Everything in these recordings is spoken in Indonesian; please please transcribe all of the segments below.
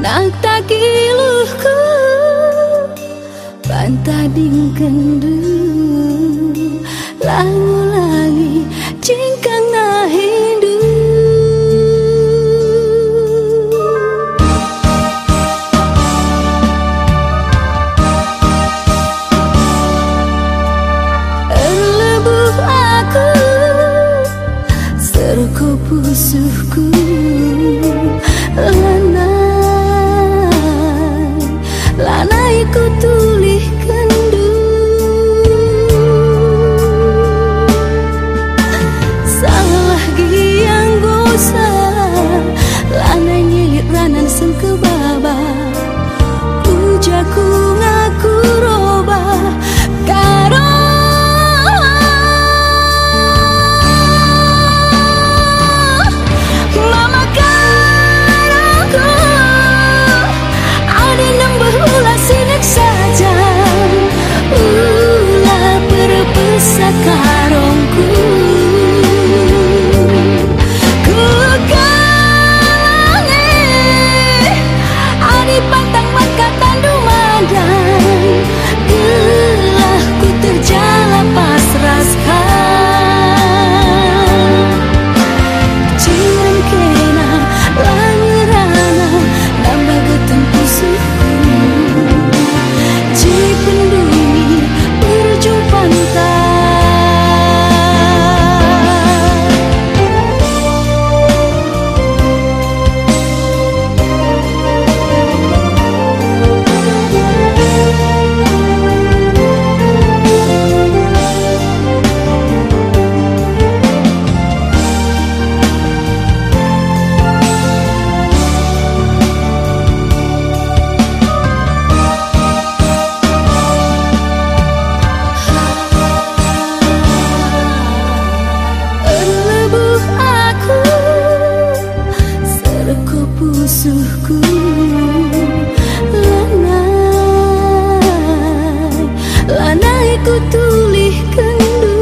Nak takiluhku Pantading kendu. Langu-langi Cingkang na hindu. Erlebuh aku Serko pusuhku musuhku ku tulih kendu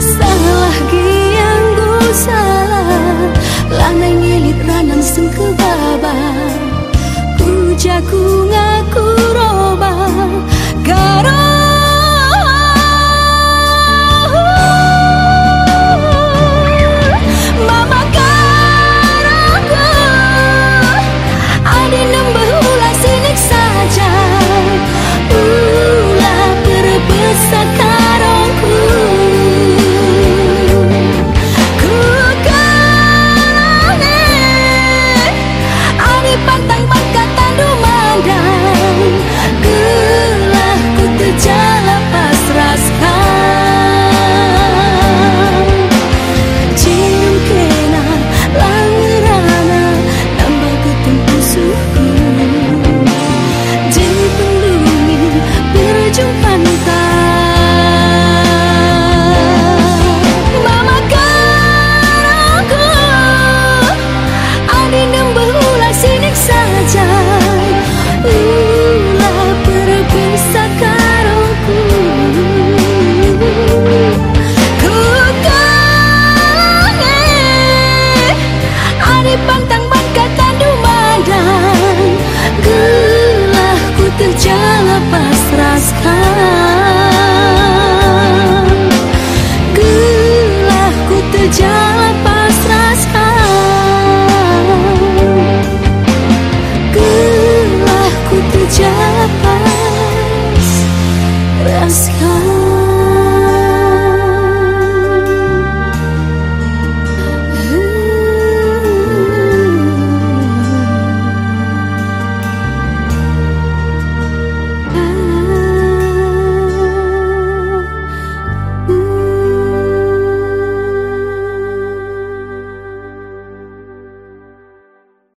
Salah yang gosa Lana ngelit ranang seng kebaba Ku jaku ngaku roba karo. berjalan pasrah sekali